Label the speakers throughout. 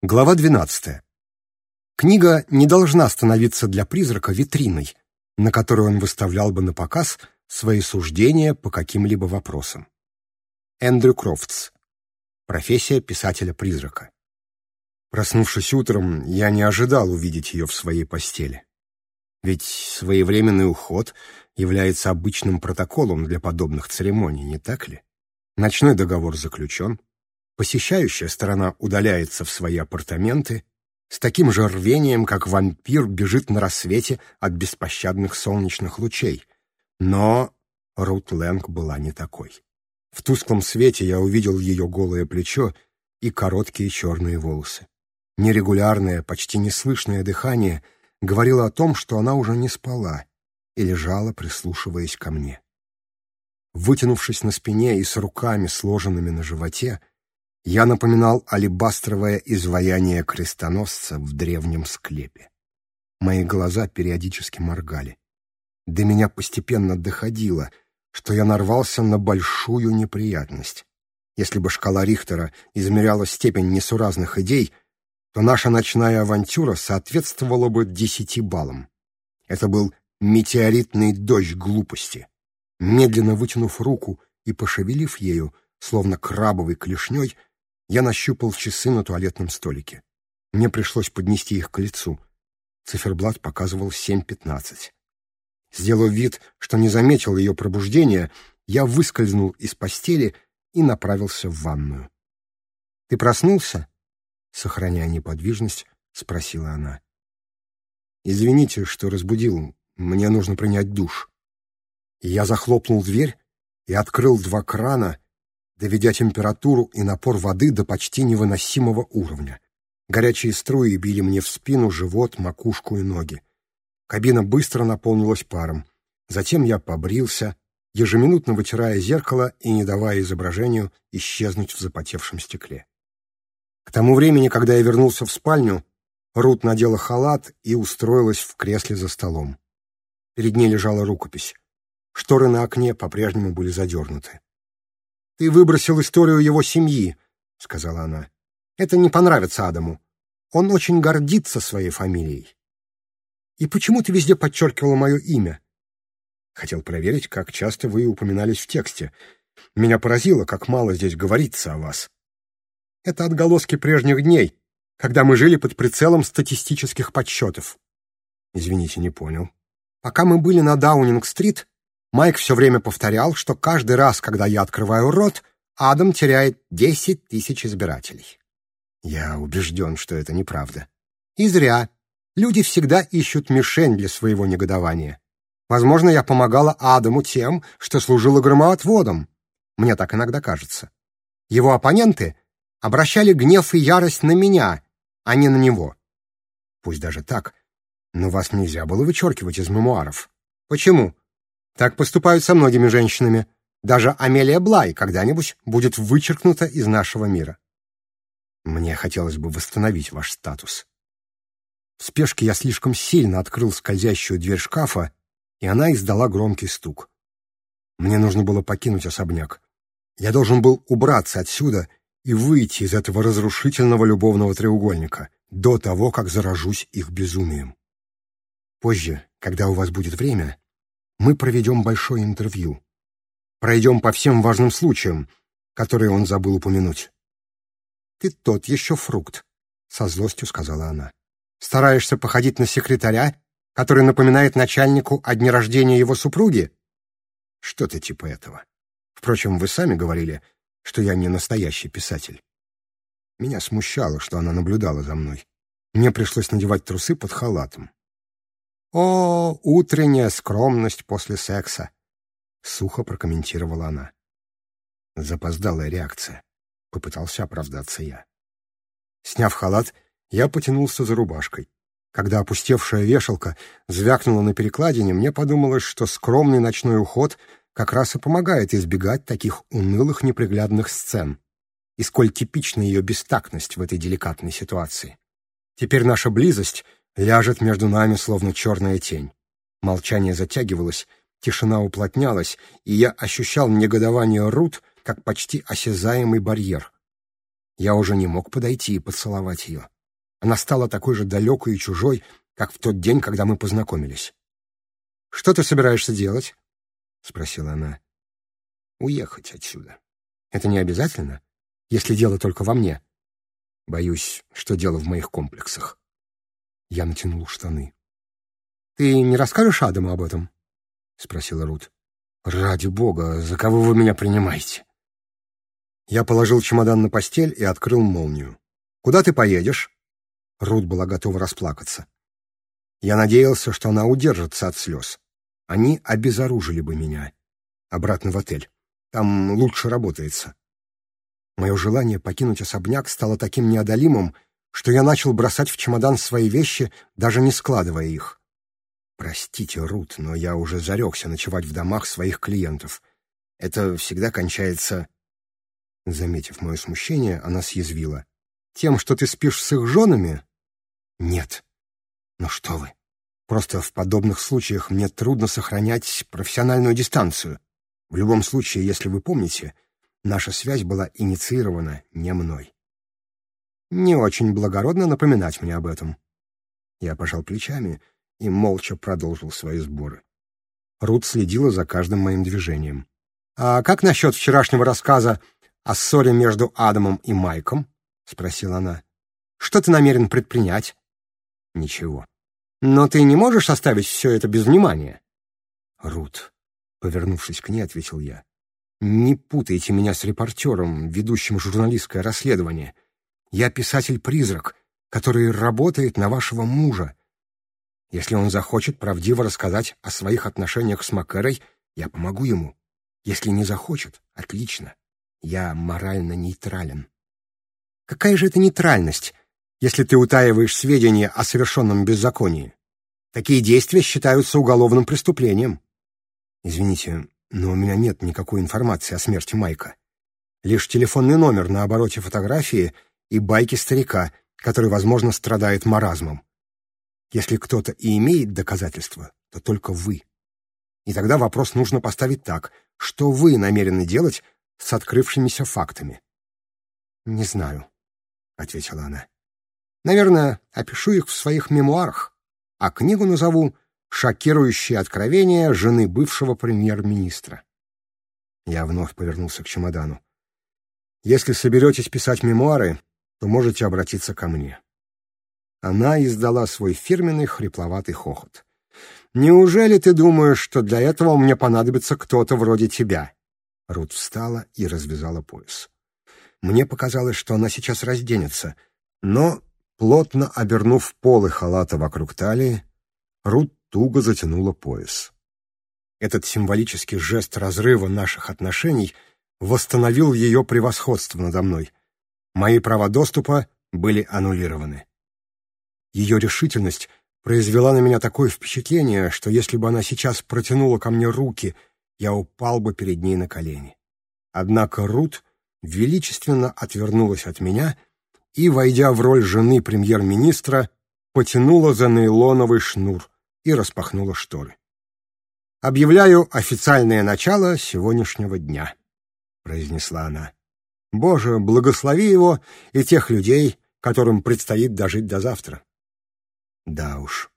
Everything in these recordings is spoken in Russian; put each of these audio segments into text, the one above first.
Speaker 1: Глава 12. Книга не должна становиться для призрака витриной, на которую он выставлял бы на показ свои суждения по каким-либо вопросам. Эндрю Крофтс. Профессия писателя-призрака. Проснувшись утром, я не ожидал увидеть ее в своей постели. Ведь своевременный уход является обычным протоколом для подобных церемоний, не так ли? Ночной договор заключен, Посещающая сторона удаляется в свои апартаменты с таким же рвением, как вампир бежит на рассвете от беспощадных солнечных лучей. Но Рут Лэнг была не такой. В тусклом свете я увидел ее голое плечо и короткие черные волосы. Нерегулярное, почти неслышное дыхание говорило о том, что она уже не спала и лежала, прислушиваясь ко мне. Вытянувшись на спине и с руками, сложенными на животе, я напоминал алебастровое изваяние крестоносца в древнем склепе. Мои глаза периодически моргали. До меня постепенно доходило, что я нарвался на большую неприятность. Если бы шкала Рихтера измеряла степень несуразных идей, то наша ночная авантюра соответствовала бы десяти баллам. Это был метеоритный дождь глупости. Медленно вытянув руку и пошевелив ею, словно крабовой клешней, я нащупал часы на туалетном столике. Мне пришлось поднести их к лицу. Циферблат показывал 7.15. Сделав вид, что не заметил ее пробуждения, я выскользнул из постели и направился в ванную. «Ты проснулся?» — сохраняя неподвижность, спросила она. «Извините, что разбудил. Мне нужно принять душ». Я захлопнул дверь и открыл два крана — доведя температуру и напор воды до почти невыносимого уровня. Горячие струи били мне в спину, живот, макушку и ноги. Кабина быстро наполнилась паром. Затем я побрился, ежеминутно вытирая зеркало и не давая изображению исчезнуть в запотевшем стекле. К тому времени, когда я вернулся в спальню, Рут надела халат и устроилась в кресле за столом. Перед ней лежала рукопись. Шторы на окне по-прежнему были задернуты. «Ты выбросил историю его семьи», — сказала она. «Это не понравится Адаму. Он очень гордится своей фамилией». «И почему ты везде подчеркивала мое имя?» Хотел проверить, как часто вы упоминались в тексте. Меня поразило, как мало здесь говорится о вас. Это отголоски прежних дней, когда мы жили под прицелом статистических подсчетов. Извините, не понял. Пока мы были на Даунинг-стрит, Майк все время повторял, что каждый раз, когда я открываю рот, Адам теряет 10 тысяч избирателей. Я убежден, что это неправда. И зря. Люди всегда ищут мишень для своего негодования. Возможно, я помогала Адаму тем, что служила громоотводом. Мне так иногда кажется. Его оппоненты обращали гнев и ярость на меня, а не на него. Пусть даже так, но вас нельзя было вычеркивать из мемуаров. Почему? Так поступают со многими женщинами. Даже Амелия Блай когда-нибудь будет вычеркнута из нашего мира. Мне хотелось бы восстановить ваш статус. В спешке я слишком сильно открыл скользящую дверь шкафа, и она издала громкий стук. Мне нужно было покинуть особняк. Я должен был убраться отсюда и выйти из этого разрушительного любовного треугольника до того, как заражусь их безумием. Позже, когда у вас будет время, мы проведем большое интервью. Пройдем по всем важным случаям, которые он забыл упомянуть. «Ты тот еще фрукт», — со злостью сказала она. «Стараешься походить на секретаря, который напоминает начальнику о дне рождения его супруги?» «Что-то типа этого. Впрочем, вы сами говорили, что я не настоящий писатель». Меня смущало, что она наблюдала за мной. Мне пришлось надевать трусы под халатом. «О, утренняя скромность после секса!» — сухо прокомментировала она. Запоздалая реакция. Попытался оправдаться я. Сняв халат, я потянулся за рубашкой. Когда опустевшая вешалка звякнула на перекладине, мне подумалось, что скромный ночной уход как раз и помогает избегать таких унылых неприглядных сцен. И сколь типична ее бестактность в этой деликатной ситуации. Теперь наша близость — ляжет между нами, словно черная тень. Молчание затягивалось, тишина уплотнялась, и я ощущал негодование Рут как почти осязаемый барьер. Я уже не мог подойти и поцеловать ее. Она стала такой же далекой и чужой, как в тот день, когда мы познакомились. «Что ты собираешься делать?» — спросила она. «Уехать отсюда. Это не обязательно, если дело только во мне. Боюсь, что дело в моих комплексах». Я натянул штаны. «Ты не расскажешь Адаму об этом?» — спросила Рут. «Ради бога, за кого вы меня принимаете?» Я положил чемодан на постель и открыл молнию. «Куда ты поедешь?» Рут была готова расплакаться. Я надеялся, что она удержится от слез. Они обезоружили бы меня. Обратно в отель. Там лучше работается. Мое желание покинуть особняк стало таким неодолимым, что я начал бросать в чемодан свои вещи, даже не складывая их. Простите, Рут, но я уже зарекся ночевать в домах своих клиентов. Это всегда кончается... Заметив мое смущение, она съязвила. Тем, что ты спишь с их женами? Нет. Ну что вы. Просто в подобных случаях мне трудно сохранять профессиональную дистанцию. В любом случае, если вы помните, наша связь была инициирована не мной. Не очень благородно напоминать мне об этом. Я пожал плечами и молча продолжил свои сборы. Рут следила за каждым моим движением. «А как насчет вчерашнего рассказа о ссоре между Адамом и Майком?» — спросила она. «Что ты намерен предпринять?» «Ничего». «Но ты не можешь оставить все это без внимания?» «Рут», — повернувшись к ней, ответил я. «Не путайте меня с репортером, ведущим журналистское расследование. Я писатель-призрак, который работает на вашего мужа. Если он захочет правдиво рассказать о своих отношениях с Макэрой, я помогу ему. Если не захочет, отлично. Я морально нейтрален. Какая же это нейтральность, если ты утаиваешь сведения о совершенном беззаконии? Такие действия считаются уголовным преступлением. Извините, но у меня нет никакой информации о смерти Майка. Лишь телефонный номер на обороте фотографии — и байки старика, который, возможно, страдает маразмом. Если кто-то и имеет доказательства, то только вы. И тогда вопрос нужно поставить так. Что вы намерены делать с открывшимися фактами? «Не знаю», — ответила она. «Наверное, опишу их в своих мемуарах, а книгу назову «Шокирующие откровения жены бывшего премьер-министра». Я вновь повернулся к чемодану. «Если соберетесь писать мемуары, то можете обратиться ко мне». Она издала свой фирменный хрипловатый хохот. «Неужели ты думаешь, что для этого мне понадобится кто-то вроде тебя?» Рут встала и развязала пояс. Мне показалось, что она сейчас разденется, но, плотно обернув полы халата вокруг талии, Рут туго затянула пояс. Этот символический жест разрыва наших отношений восстановил ее превосходство надо мной — Мои права доступа были аннулированы. Ее решительность произвела на меня такое впечатление, что если бы она сейчас протянула ко мне руки, я упал бы перед ней на колени. Однако Рут величественно отвернулась от меня и, войдя в роль жены премьер-министра, потянула за нейлоновый шнур и распахнула шторы. «Объявляю официальное начало сегодняшнего дня», — произнесла она. Боже, благослови его и тех людей, которым предстоит дожить до завтра. Да уж,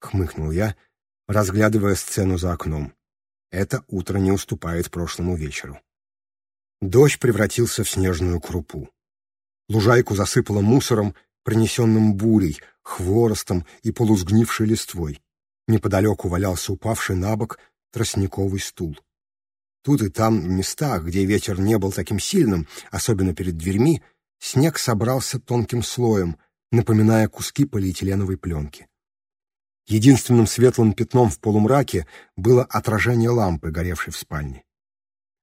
Speaker 1: хмыкнул я, разглядывая сцену за окном. Это утро не уступает прошлому вечеру. Дождь превратился в снежную крупу. Лужайку засыпало мусором, принесенным бурей, хворостом и полузгнившей листвой. Неподалеку валялся упавший на бок тростниковый стул. Тут и там, в местах, где ветер не был таким сильным, особенно перед дверьми, снег собрался тонким слоем, напоминая куски полиэтиленовой пленки. Единственным светлым пятном в полумраке было отражение лампы, горевшей в спальне.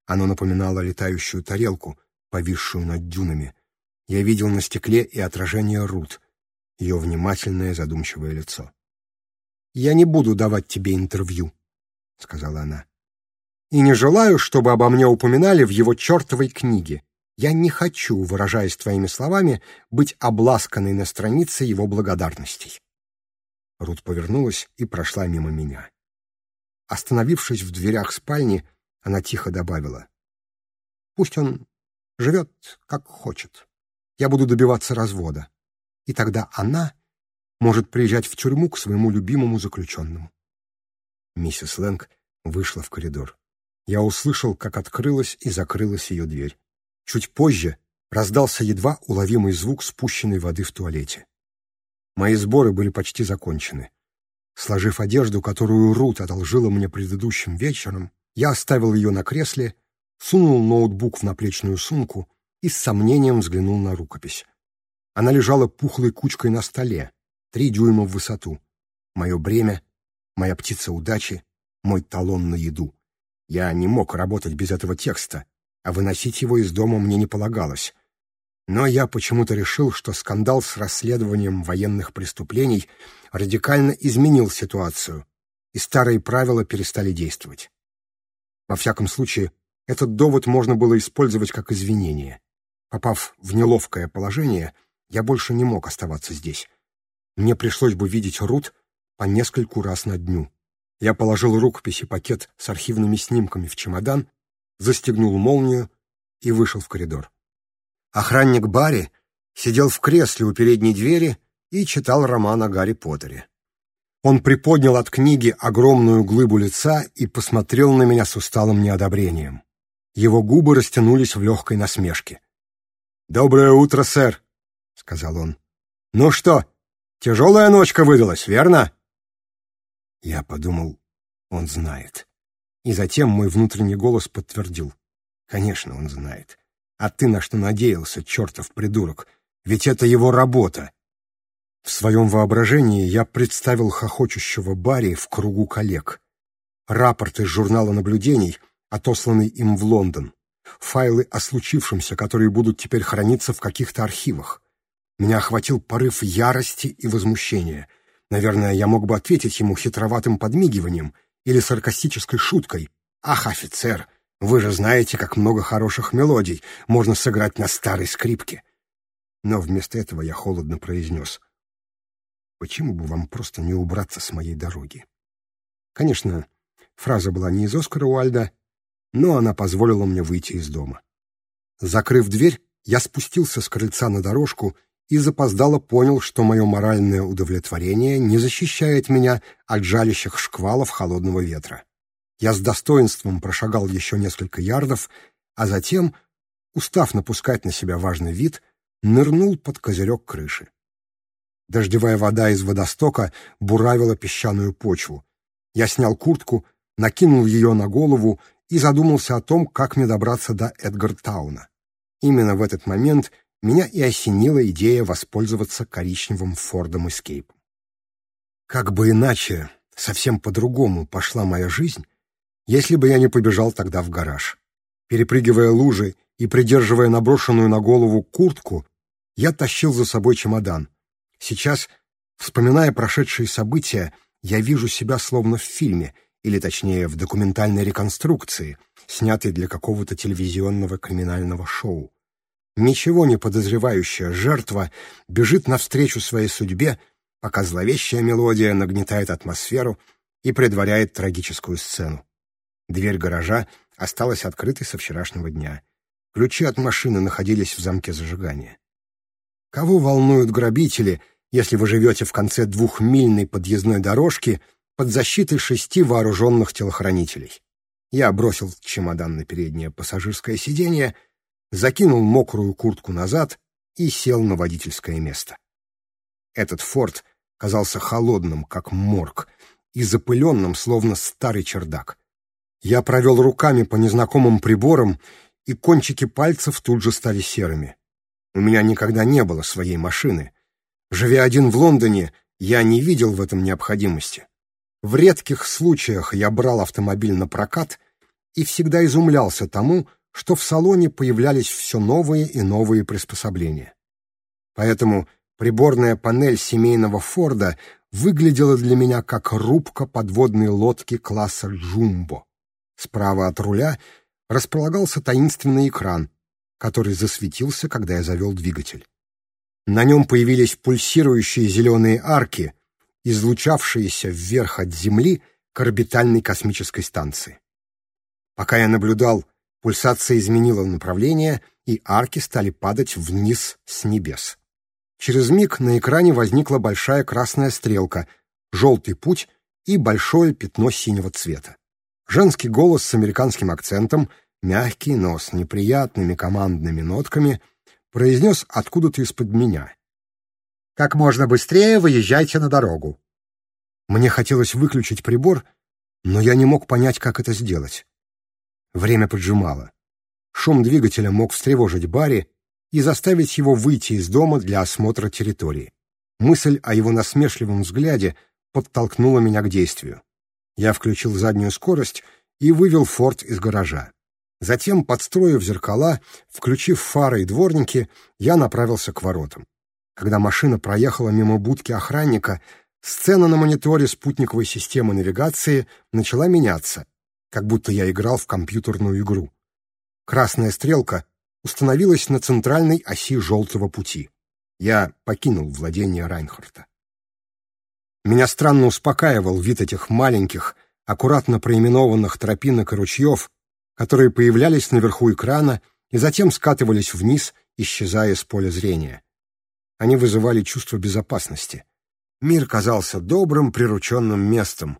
Speaker 1: Оно напоминало летающую тарелку, повисшую над дюнами. Я видел на стекле и отражение Рут, ее внимательное задумчивое лицо. «Я не буду давать тебе интервью», — сказала она и не желаю, чтобы обо мне упоминали в его чертовой книге. Я не хочу, выражаясь твоими словами, быть обласканной на странице его благодарностей. Рут повернулась и прошла мимо меня. Остановившись в дверях спальни, она тихо добавила. «Пусть он живет, как хочет. Я буду добиваться развода. И тогда она может приезжать в тюрьму к своему любимому заключенному». Миссис Лэнг вышла в коридор я услышал, как открылась и закрылась ее дверь. Чуть позже раздался едва уловимый звук спущенной воды в туалете. Мои сборы были почти закончены. Сложив одежду, которую Рут одолжила мне предыдущим вечером, я оставил ее на кресле, сунул ноутбук в наплечную сумку и с сомнением взглянул на рукопись. Она лежала пухлой кучкой на столе, три дюйма в высоту. Мое бремя, моя птица удачи, мой талон на еду. Я не мог работать без этого текста, а выносить его из дома мне не полагалось. Но я почему-то решил, что скандал с расследованием военных преступлений радикально изменил ситуацию, и старые правила перестали действовать. Во всяком случае, этот довод можно было использовать как извинение. Попав в неловкое положение, я больше не мог оставаться здесь. Мне пришлось бы видеть Рут по нескольку раз на дню. Я положил рукопись и пакет с архивными снимками в чемодан, застегнул молнию и вышел в коридор. Охранник Барри сидел в кресле у передней двери и читал роман о Гарри Поттере. Он приподнял от книги огромную глыбу лица и посмотрел на меня с усталым неодобрением. Его губы растянулись в легкой насмешке. «Доброе утро, сэр», — сказал он. «Ну что, тяжелая ночка выдалась, верно?» Я подумал, он знает. И затем мой внутренний голос подтвердил. Конечно, он знает. А ты на что надеялся, чертов придурок? Ведь это его работа. В своем воображении я представил хохочущего Барри в кругу коллег. Рапорт из журнала наблюдений, отосланный им в Лондон. Файлы о случившемся, которые будут теперь храниться в каких-то архивах. Меня охватил порыв ярости и возмущения — Наверное, я мог бы ответить ему хитроватым подмигиванием или саркастической шуткой. «Ах, офицер, вы же знаете, как много хороших мелодий можно сыграть на старой скрипке!» Но вместо этого я холодно произнес. «Почему бы вам просто не убраться с моей дороги?» Конечно, фраза была не из Оскара Уальда, но она позволила мне выйти из дома. Закрыв дверь, я спустился с крыльца на дорожку и запоздало понял, что мое моральное удовлетворение не защищает меня от жалящих шквалов холодного ветра. Я с достоинством прошагал еще несколько ярдов, а затем, устав напускать на себя важный вид, нырнул под козырек крыши. Дождевая вода из водостока буравила песчаную почву. Я снял куртку, накинул ее на голову и задумался о том, как мне добраться до Эдгартауна. Именно в этот момент меня и осенила идея воспользоваться коричневым Фордом Эскейпом. Как бы иначе, совсем по-другому пошла моя жизнь, если бы я не побежал тогда в гараж. Перепрыгивая лужи и придерживая наброшенную на голову куртку, я тащил за собой чемодан. Сейчас, вспоминая прошедшие события, я вижу себя словно в фильме, или точнее в документальной реконструкции, снятой для какого-то телевизионного криминального шоу ничего не подозревающая жертва бежит навстречу своей судьбе, пока зловещая мелодия нагнетает атмосферу и предваряет трагическую сцену. Дверь гаража осталась открытой со вчерашнего дня. Ключи от машины находились в замке зажигания. Кого волнуют грабители, если вы живете в конце двухмильной подъездной дорожки под защитой шести вооруженных телохранителей? Я бросил чемодан на переднее пассажирское сиденье — закинул мокрую куртку назад и сел на водительское место. Этот форт казался холодным, как морг, и запыленным, словно старый чердак. Я провел руками по незнакомым приборам, и кончики пальцев тут же стали серыми. У меня никогда не было своей машины. Живя один в Лондоне, я не видел в этом необходимости. В редких случаях я брал автомобиль на прокат и всегда изумлялся тому, что в салоне появлялись все новые и новые приспособления. Поэтому приборная панель семейного Форда выглядела для меня как рубка подводной лодки класса «Джумбо». Справа от руля располагался таинственный экран, который засветился, когда я завел двигатель. На нем появились пульсирующие зеленые арки, излучавшиеся вверх от Земли к орбитальной космической станции. Пока я наблюдал Пульсация изменила направление, и арки стали падать вниз с небес. Через миг на экране возникла большая красная стрелка, желтый путь и большое пятно синего цвета. Женский голос с американским акцентом, мягкий, но с неприятными командными нотками, произнес откуда-то из-под меня. «Как можно быстрее выезжайте на дорогу». Мне хотелось выключить прибор, но я не мог понять, как это сделать. Время поджимало. Шум двигателя мог встревожить Барри и заставить его выйти из дома для осмотра территории. Мысль о его насмешливом взгляде подтолкнула меня к действию. Я включил заднюю скорость и вывел форт из гаража. Затем, подстроив зеркала, включив фары и дворники, я направился к воротам. Когда машина проехала мимо будки охранника, сцена на мониторе спутниковой системы навигации начала меняться — как будто я играл в компьютерную игру. Красная стрелка установилась на центральной оси желтого пути. Я покинул владение Райнхарта. Меня странно успокаивал вид этих маленьких, аккуратно проименованных тропинок и ручьев, которые появлялись наверху экрана и затем скатывались вниз, исчезая с поля зрения. Они вызывали чувство безопасности. Мир казался добрым, прирученным местом,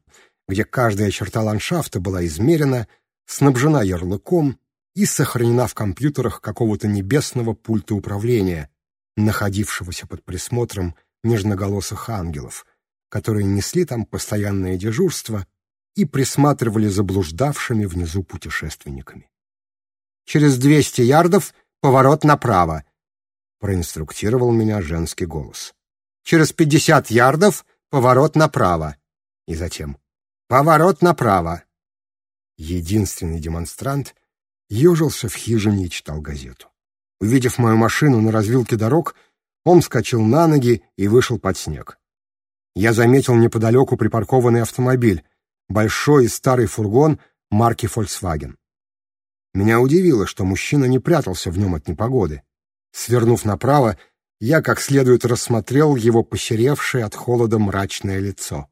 Speaker 1: где каждая черта ландшафта была измерена, снабжена ярлыком и сохранена в компьютерах какого-то небесного пульта управления, находившегося под присмотром нежноголосых ангелов, которые несли там постоянное дежурство и присматривали заблуждавшими внизу путешественниками. «Через 200 ярдов поворот направо», — проинструктировал меня женский голос. «Через 50 ярдов поворот направо». И затем Поворот направо!» Единственный демонстрант ежился в хижине и читал газету. Увидев мою машину на развилке дорог, он вскочил на ноги и вышел под снег. Я заметил неподалеку припаркованный автомобиль, большой и старый фургон марки Volkswagen. Меня удивило, что мужчина не прятался в нем от непогоды. Свернув направо, я как следует рассмотрел его посеревшее от холода мрачное лицо.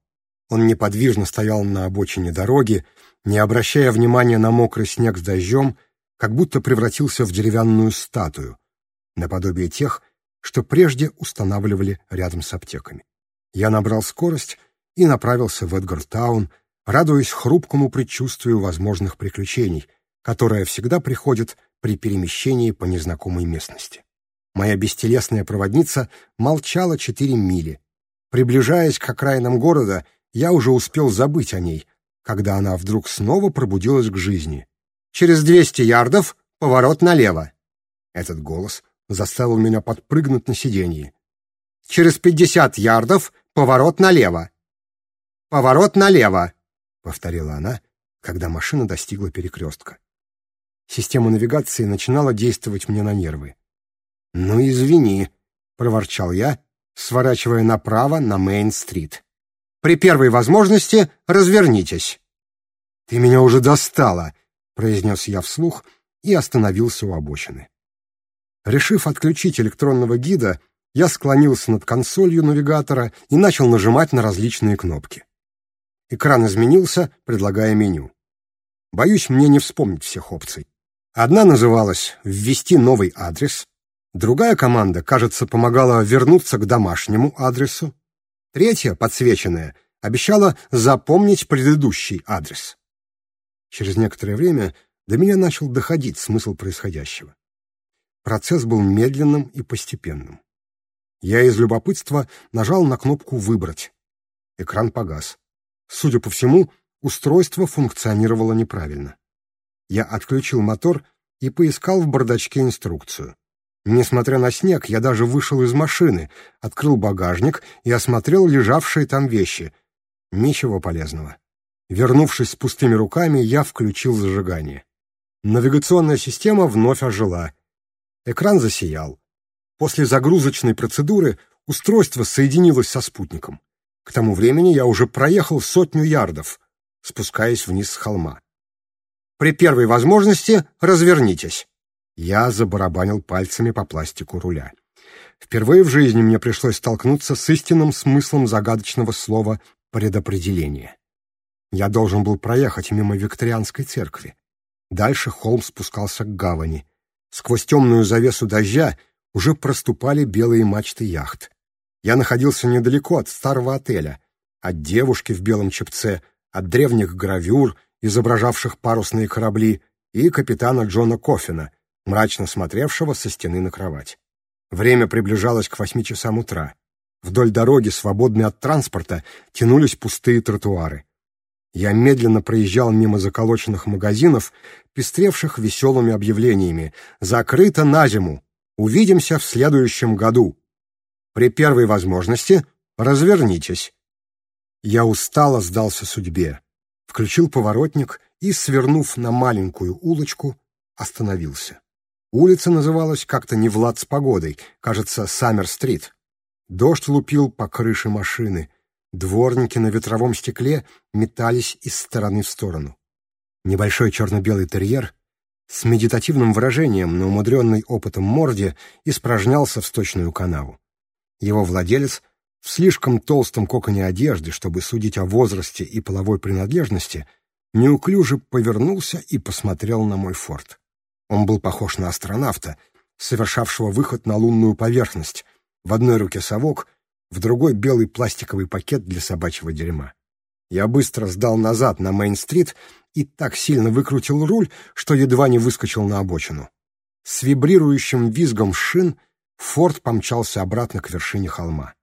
Speaker 1: Он неподвижно стоял на обочине дороги, не обращая внимания на мокрый снег с дождем, как будто превратился в деревянную статую, наподобие тех, что прежде устанавливали рядом с аптеками. Я набрал скорость и направился в Эдгартаун, радуясь хрупкому предчувствию возможных приключений, которое всегда приходит при перемещении по незнакомой местности. Моя бестелесная проводница молчала четыре мили. Приближаясь к окраинам города — я уже успел забыть о ней, когда она вдруг снова пробудилась к жизни. «Через двести ярдов поворот налево!» Этот голос заставил меня подпрыгнуть на сиденье. «Через пятьдесят ярдов поворот налево!» «Поворот налево!» — повторила она, когда машина достигла перекрестка. Система навигации начинала действовать мне на нервы. «Ну, извини», — проворчал я, сворачивая направо на Мейн-стрит. При первой возможности развернитесь». «Ты меня уже достала», — произнес я вслух и остановился у обочины. Решив отключить электронного гида, я склонился над консолью навигатора и начал нажимать на различные кнопки. Экран изменился, предлагая меню. Боюсь, мне не вспомнить всех опций. Одна называлась «Ввести новый адрес», другая команда, кажется, помогала вернуться к домашнему адресу, Третья, подсвеченная, обещала запомнить предыдущий адрес. Через некоторое время до меня начал доходить смысл происходящего. Процесс был медленным и постепенным. Я из любопытства нажал на кнопку «Выбрать». Экран погас. Судя по всему, устройство функционировало неправильно. Я отключил мотор и поискал в бардачке инструкцию. Несмотря на снег, я даже вышел из машины, открыл багажник и осмотрел лежавшие там вещи. Ничего полезного. Вернувшись с пустыми руками, я включил зажигание. Навигационная система вновь ожила. Экран засиял. После загрузочной процедуры устройство соединилось со спутником. К тому времени я уже проехал сотню ярдов, спускаясь вниз с холма. «При первой возможности развернитесь». Я забарабанил пальцами по пластику руля. Впервые в жизни мне пришлось столкнуться с истинным смыслом загадочного слова «предопределение». Я должен был проехать мимо викторианской церкви. Дальше холм спускался к гавани. Сквозь темную завесу дождя уже проступали белые мачты яхт. Я находился недалеко от старого отеля, от девушки в белом чепце, от древних гравюр, изображавших парусные корабли, и капитана Джона Кофина, мрачно смотревшего со стены на кровать. Время приближалось к восьми часам утра. Вдоль дороги, свободной от транспорта, тянулись пустые тротуары. Я медленно проезжал мимо заколоченных магазинов, пестревших веселыми объявлениями. «Закрыто на зиму! Увидимся в следующем году!» «При первой возможности развернитесь!» Я устало сдался судьбе, включил поворотник и, свернув на маленькую улочку, остановился. Улица называлась как-то не Влад с погодой, кажется, Саммер-стрит. Дождь лупил по крыше машины. Дворники на ветровом стекле метались из стороны в сторону. Небольшой черно-белый терьер с медитативным выражением на умудренной опытом морде испражнялся в сточную канаву. Его владелец в слишком толстом коконе одежды, чтобы судить о возрасте и половой принадлежности, неуклюже повернулся и посмотрел на мой форт. Он был похож на астронавта, совершавшего выход на лунную поверхность. В одной руке совок, в другой — белый пластиковый пакет для собачьего дерьма. Я быстро сдал назад на Мейн-стрит и так сильно выкрутил руль, что едва не выскочил на обочину. С вибрирующим визгом шин Форд помчался обратно к вершине холма.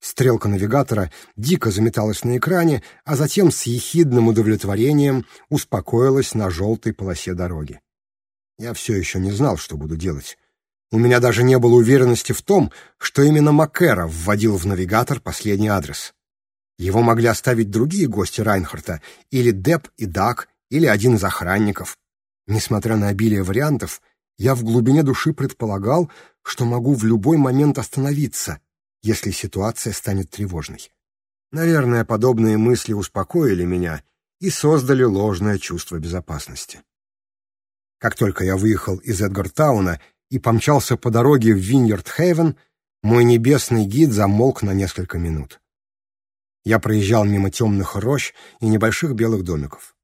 Speaker 1: Стрелка навигатора дико заметалась на экране, а затем с ехидным удовлетворением успокоилась на желтой полосе дороги. Я все еще не знал, что буду делать. У меня даже не было уверенности в том, что именно Маккера вводил в навигатор последний адрес. Его могли оставить другие гости Райнхарта, или Деп и Дак, или один из охранников. Несмотря на обилие вариантов, я в глубине души предполагал, что могу в любой момент остановиться, если ситуация станет тревожной. Наверное, подобные мысли успокоили меня и создали ложное чувство безопасности. Как только я выехал из Эдгартауна и помчался по дороге в Виньерд-Хейвен, мой небесный гид замолк на несколько минут. Я проезжал мимо темных рощ и небольших белых домиков.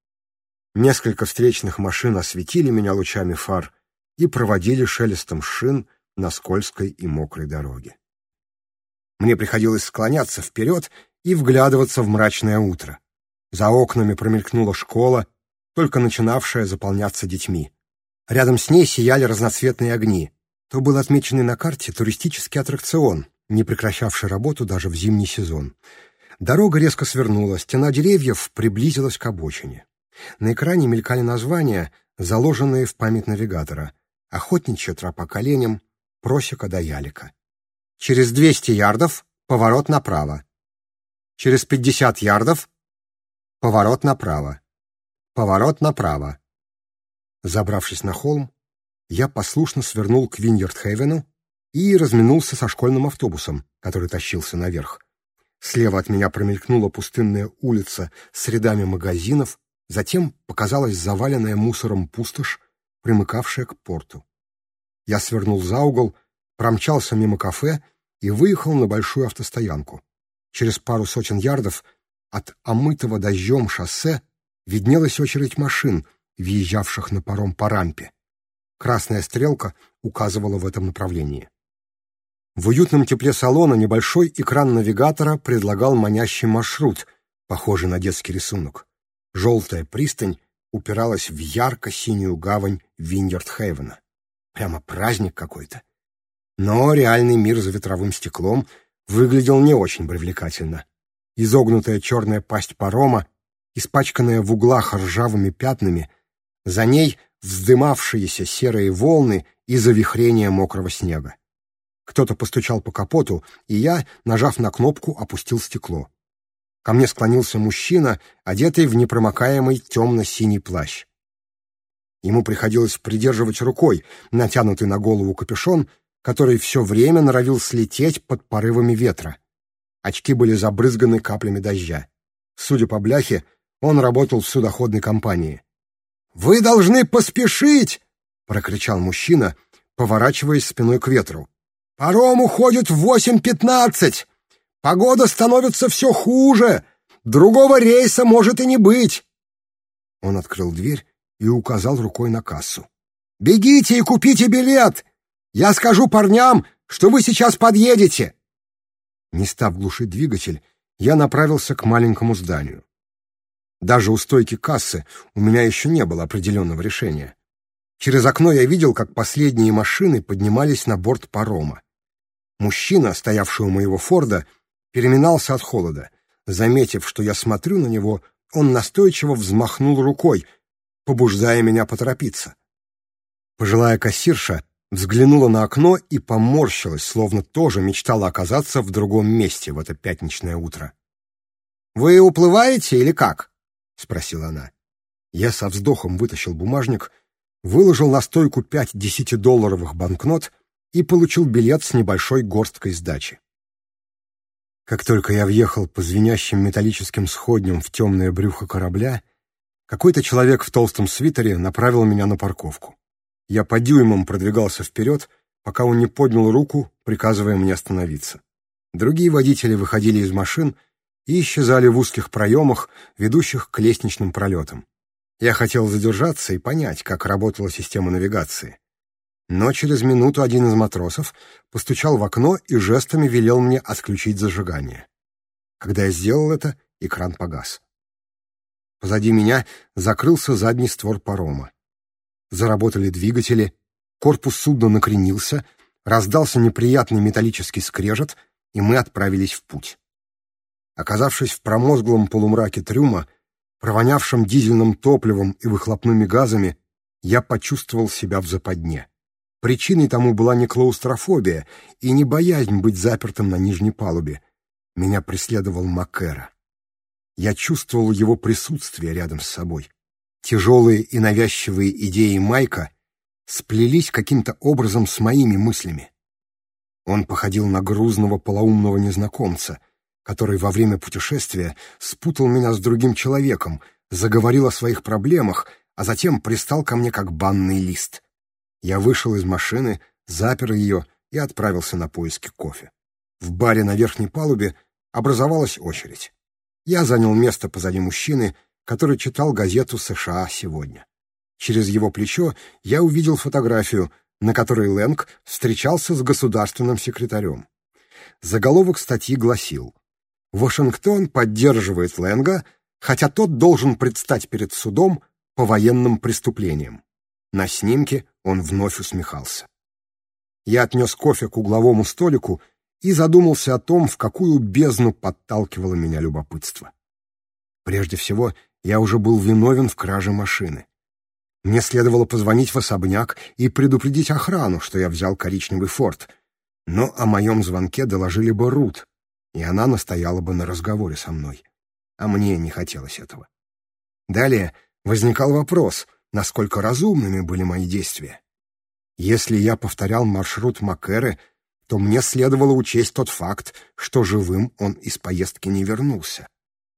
Speaker 1: Несколько встречных машин осветили меня лучами фар и проводили шелестом шин на скользкой и мокрой дороге. Мне приходилось склоняться вперед и вглядываться в мрачное утро. За окнами промелькнула школа, только начинавшая заполняться детьми. Рядом с ней сияли разноцветные огни. То был отмеченный на карте туристический аттракцион, не прекращавший работу даже в зимний сезон. Дорога резко свернула, стена деревьев приблизилась к обочине. На экране мелькали названия, заложенные в память навигатора. «Охотничья тропа коленям», «Просека до ялика». Через 200 ярдов — поворот направо. Через 50 ярдов — поворот направо. Поворот направо. Забравшись на холм, я послушно свернул к Виньердхевену и разминулся со школьным автобусом, который тащился наверх. Слева от меня промелькнула пустынная улица с рядами магазинов, затем показалась заваленная мусором пустошь, примыкавшая к порту. Я свернул за угол, промчался мимо кафе и выехал на большую автостоянку. Через пару сотен ярдов от омытого дождем шоссе виднелась очередь машин, въезжавших на паром по рампе. Красная стрелка указывала в этом направлении. В уютном тепле салона небольшой экран навигатора предлагал манящий маршрут, похожий на детский рисунок. Желтая пристань упиралась в ярко-синюю гавань Виндердхейвена. Прямо праздник какой-то. Но реальный мир за ветровым стеклом выглядел не очень привлекательно. Изогнутая черная пасть парома, испачканная в углах ржавыми пятнами — за ней вздымавшиеся серые волны и завихрение мокрого снега. Кто-то постучал по капоту, и я, нажав на кнопку, опустил стекло. Ко мне склонился мужчина, одетый в непромокаемый темно-синий плащ. Ему приходилось придерживать рукой натянутый на голову капюшон, который все время норовил слететь под порывами ветра. Очки были забрызганы каплями дождя. Судя по бляхе, он работал в судоходной компании. «Вы должны поспешить!» — прокричал мужчина, поворачиваясь спиной к ветру. «Паром уходит в восемь пятнадцать! Погода становится все хуже! Другого рейса может и не быть!» Он открыл дверь и указал рукой на кассу. «Бегите и купите билет! Я скажу парням, что вы сейчас подъедете!» Не став глушить двигатель, я направился к маленькому зданию. Даже у стойки кассы у меня еще не было определенного решения. Через окно я видел, как последние машины поднимались на борт парома. Мужчина, стоявший у моего Форда, переминался от холода. Заметив, что я смотрю на него, он настойчиво взмахнул рукой, побуждая меня поторопиться. Пожилая кассирша взглянула на окно и поморщилась, словно тоже мечтала оказаться в другом месте в это пятничное утро. «Вы уплываете или как?» — спросила она. Я со вздохом вытащил бумажник, выложил на стойку пять десятидолларовых банкнот и получил билет с небольшой горсткой сдачи. Как только я въехал по звенящим металлическим сходням в темное брюхо корабля, какой-то человек в толстом свитере направил меня на парковку. Я по дюймам продвигался вперед, пока он не поднял руку, приказывая мне остановиться. Другие водители выходили из машин — и исчезали в узких проемах, ведущих к лестничным пролетам. Я хотел задержаться и понять, как работала система навигации. Но через минуту один из матросов постучал в окно и жестами велел мне отключить зажигание. Когда я сделал это, экран погас. Позади меня закрылся задний створ парома. Заработали двигатели, корпус судна накренился, раздался неприятный металлический скрежет, и мы отправились в путь. Оказавшись в промозглом полумраке трюма, провонявшем дизельным топливом и выхлопными газами, я почувствовал себя в западне. Причиной тому была не клаустрофобия и не боязнь быть запертым на нижней палубе. Меня преследовал Макера. Я чувствовал его присутствие рядом с собой. Тяжелые и навязчивые идеи Майка сплелись каким-то образом с моими мыслями. Он походил на грузного полоумного незнакомца — который во время путешествия спутал меня с другим человеком, заговорил о своих проблемах, а затем пристал ко мне как банный лист. Я вышел из машины, запер ее и отправился на поиски кофе. В баре на верхней палубе образовалась очередь. Я занял место позади мужчины, который читал газету «США сегодня». Через его плечо я увидел фотографию, на которой Лэнг встречался с государственным секретарем. Заголовок статьи гласил Вашингтон поддерживает Лэнга, хотя тот должен предстать перед судом по военным преступлениям. На снимке он вновь усмехался. Я отнес кофе к угловому столику и задумался о том, в какую бездну подталкивало меня любопытство. Прежде всего, я уже был виновен в краже машины. Мне следовало позвонить в особняк и предупредить охрану, что я взял коричневый форт. Но о моем звонке доложили бы Рут, и она настояла бы на разговоре со мной. А мне не хотелось этого. Далее возникал вопрос, насколько разумными были мои действия. Если я повторял маршрут Макэры, то мне следовало учесть тот факт, что живым он из поездки не вернулся.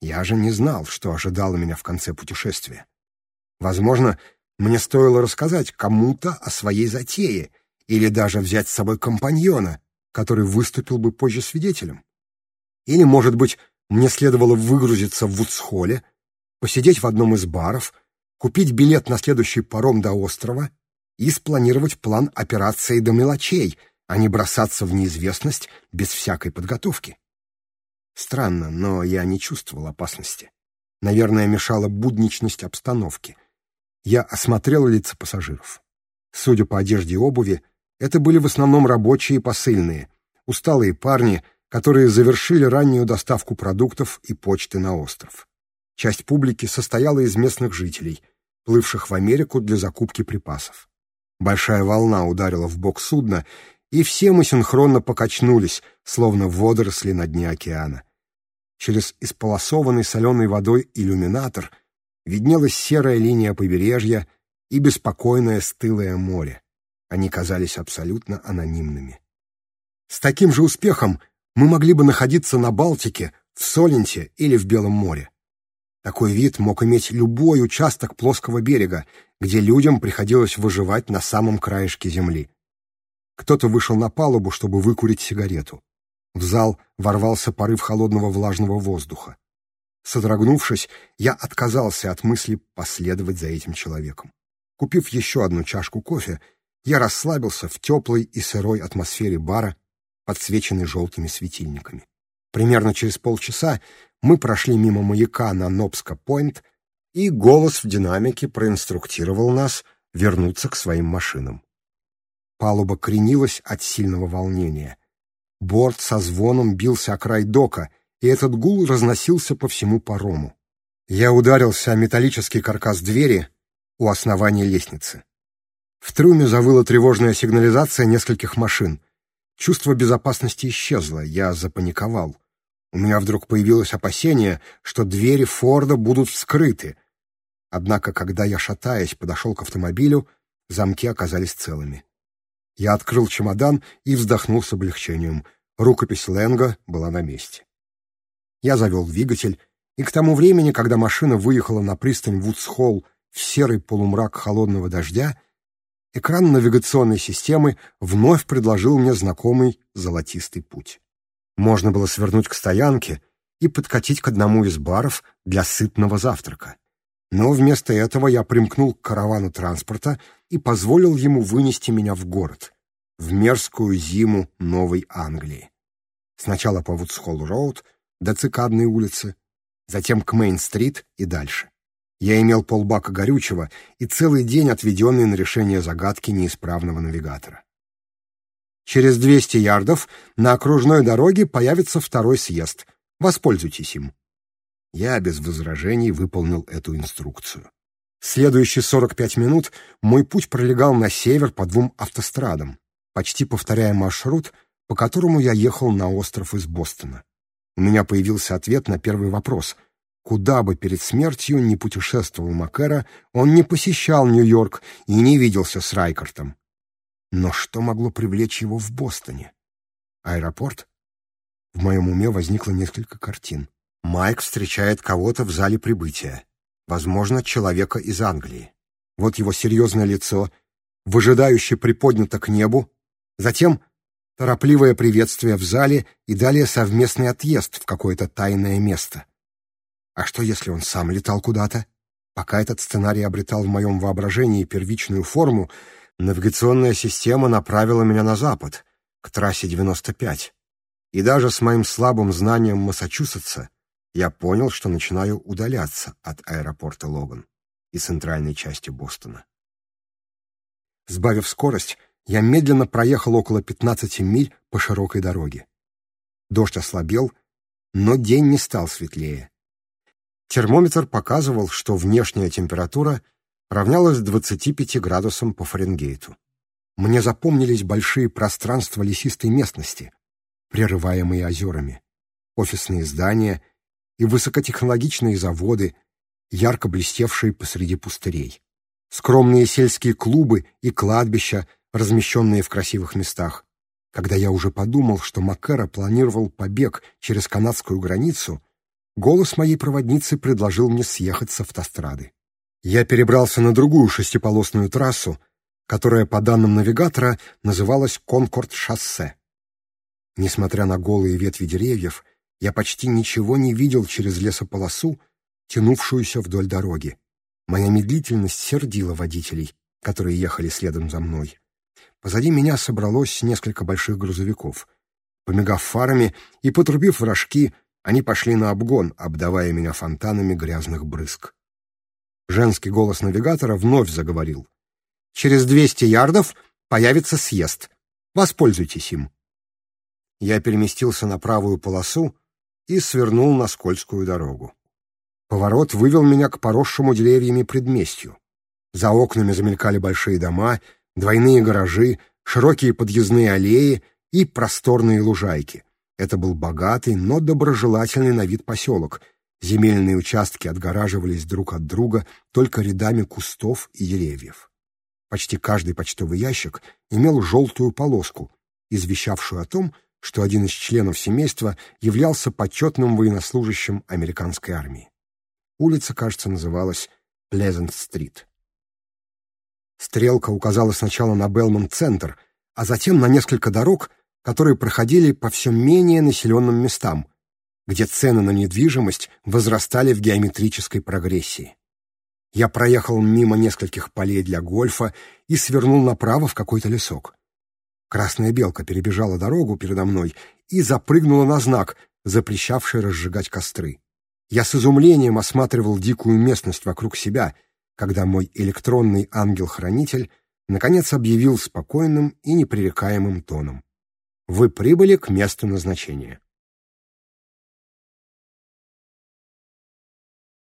Speaker 1: Я же не знал, что ожидало меня в конце путешествия. Возможно, мне стоило рассказать кому-то о своей затее или даже взять с собой компаньона, который выступил бы позже свидетелем. Или, может быть, мне следовало выгрузиться в Вудсхолле, посидеть в одном из баров, купить билет на следующий паром до острова и спланировать план операции до мелочей, а не бросаться в неизвестность без всякой подготовки. Странно, но я не чувствовал опасности. Наверное, мешала будничность обстановки. Я осмотрел лица пассажиров. Судя по одежде и обуви, это были в основном рабочие и посыльные, усталые парни — которые завершили раннюю доставку продуктов и почты на остров. Часть публики состояла из местных жителей, плывших в Америку для закупки припасов. Большая волна ударила в бок судна, и все мы синхронно покачнулись, словно водоросли на дне океана. Через исполосованный соленой водой иллюминатор виднелась серая линия побережья и беспокойное стылое море. Они казались абсолютно анонимными. С таким же успехом мы могли бы находиться на Балтике, в Соленте или в Белом море. Такой вид мог иметь любой участок плоского берега, где людям приходилось выживать на самом краешке земли. Кто-то вышел на палубу, чтобы выкурить сигарету. В зал ворвался порыв холодного влажного воздуха. Содрогнувшись, я отказался от мысли последовать за этим человеком. Купив еще одну чашку кофе, я расслабился в теплой и сырой атмосфере бара Подсвеченный желтыми светильниками. Примерно через полчаса мы прошли мимо маяка на Нобска-Пойнт, и голос в динамике проинструктировал нас вернуться к своим машинам. Палуба кренилась от сильного волнения. Борт со звоном бился о край дока, и этот гул разносился по всему парому. Я ударился о металлический каркас двери у основания лестницы. В трюме завыла тревожная сигнализация нескольких машин. Чувство безопасности исчезло, я запаниковал. У меня вдруг появилось опасение, что двери Форда будут вскрыты. Однако, когда я, шатаясь, подошел к автомобилю, замки оказались целыми. Я открыл чемодан и вздохнул с облегчением. Рукопись Ленга была на месте. Я завел двигатель, и к тому времени, когда машина выехала на пристань Вудсхолл, в серый полумрак холодного дождя, экран навигационной системы вновь предложил мне знакомый золотистый путь. Можно было свернуть к стоянке и подкатить к одному из баров для сытного завтрака. Но вместо этого я примкнул к каравану транспорта и позволил ему вынести меня в город, в мерзкую зиму Новой Англии. Сначала по Вудсхолл-роуд до Цикадной улицы, затем к Мейн-стрит и дальше. Я имел полбака горючего и целый день, отведенный на решение загадки неисправного навигатора. Через 200 ярдов на окружной дороге появится второй съезд. Воспользуйтесь им. Я без возражений выполнил эту инструкцию. Следующие 45 минут мой путь пролегал на север по двум автострадам, почти повторяя маршрут, по которому я ехал на остров из Бостона. У меня появился ответ на первый вопрос, Куда бы перед смертью ни путешествовал Макера, он не посещал Нью-Йорк и не виделся с Райкартом. Но что могло привлечь его в Бостоне? Аэропорт? В моем уме возникло несколько картин. Майк встречает кого-то в зале прибытия. Возможно, человека из Англии. Вот его серьезное лицо, выжидающе приподнято к небу. Затем торопливое приветствие в зале и далее совместный отъезд в какое-то тайное место. А что, если он сам летал куда-то? Пока этот сценарий обретал в моем воображении первичную форму, навигационная система направила меня на запад, к трассе 95. И даже с моим слабым знанием Массачусетса я понял, что начинаю удаляться от аэропорта Логан и центральной части Бостона. Сбавив скорость, я медленно проехал около 15 миль по широкой дороге. Дождь ослабел, но день не стал светлее. Термометр показывал, что внешняя температура равнялась 25 градусам по Фаренгейту. Мне запомнились большие пространства лесистой местности, прерываемые озерами, офисные здания и высокотехнологичные заводы, ярко блестевшие посреди пустырей, скромные сельские клубы и кладбища, размещенные в красивых местах. Когда я уже подумал, что Макера планировал побег через канадскую границу — Голос моей проводницы предложил мне съехать с автострады. Я перебрался на другую шестиполосную трассу, которая, по данным навигатора, называлась Конкорд-шоссе. Несмотря на голые ветви деревьев, я почти ничего не видел через лесополосу, тянувшуюся вдоль дороги. Моя медлительность сердила водителей, которые ехали следом за мной. Позади меня собралось несколько больших грузовиков. Помигав фарами и потрубив в рожки, они пошли на обгон, обдавая меня фонтанами грязных брызг. Женский голос навигатора вновь заговорил. «Через 200 ярдов появится съезд. Воспользуйтесь им». Я переместился на правую полосу и свернул на скользкую дорогу. Поворот вывел меня к поросшему деревьями предместью. За окнами замелькали большие дома, двойные гаражи, широкие подъездные аллеи и просторные лужайки. Это был богатый, но доброжелательный на вид поселок. Земельные участки отгораживались друг от друга только рядами кустов и деревьев. Почти каждый почтовый ящик имел желтую полоску, извещавшую о том, что один из членов семейства являлся почетным военнослужащим американской армии. Улица, кажется, называлась Плезент-стрит. Стрелка указала сначала на Белмонт-центр, а затем на несколько дорог, которые проходили по все менее населенным местам, где цены на недвижимость возрастали в геометрической прогрессии. Я проехал мимо нескольких полей для гольфа и свернул направо в какой-то лесок. Красная белка перебежала дорогу передо мной и запрыгнула на знак, запрещавший разжигать костры. Я с изумлением осматривал дикую местность вокруг себя, когда мой электронный ангел-хранитель наконец объявил спокойным и непререкаемым тоном. Вы прибыли к месту назначения.